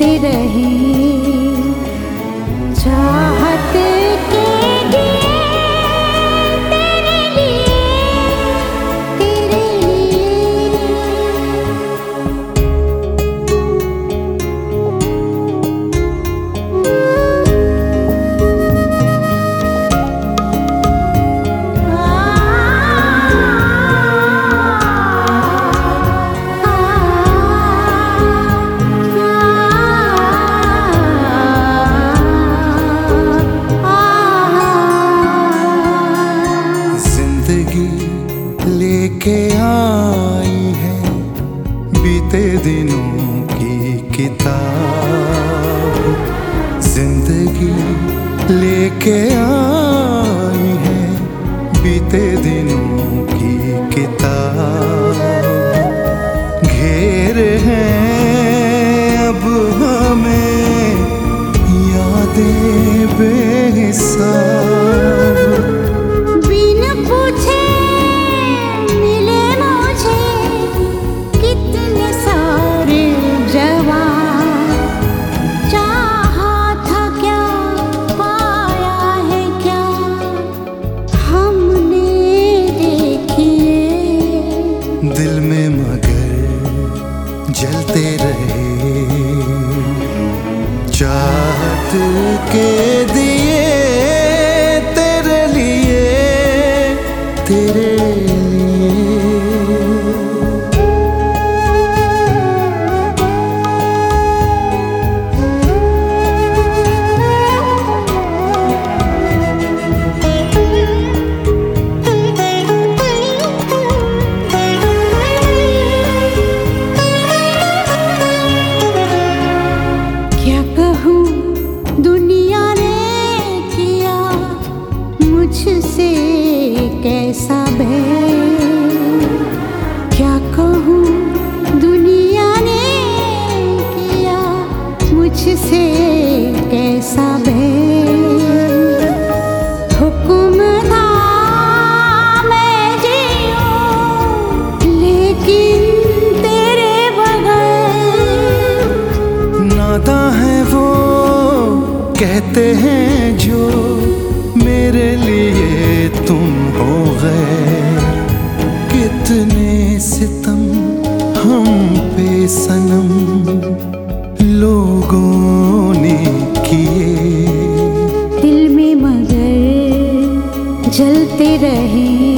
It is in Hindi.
रहे। किताब ज़िंदगी लेके आई है। बीते दिनों की किताब घेर हैं अब हमें यादें बेहिसाब। जलते रहे। चाहत के दिए तेरे लिए तेरे क्या कहूँ? दुनिया ने किया मुझसे कैसा मैं लेकिन तेरे है वो, कहते हैं जो मेरे लिए तुम हो गए। कितने सितम हम पे सनम लोगों ने किए। दिल में मगर जलते रहे।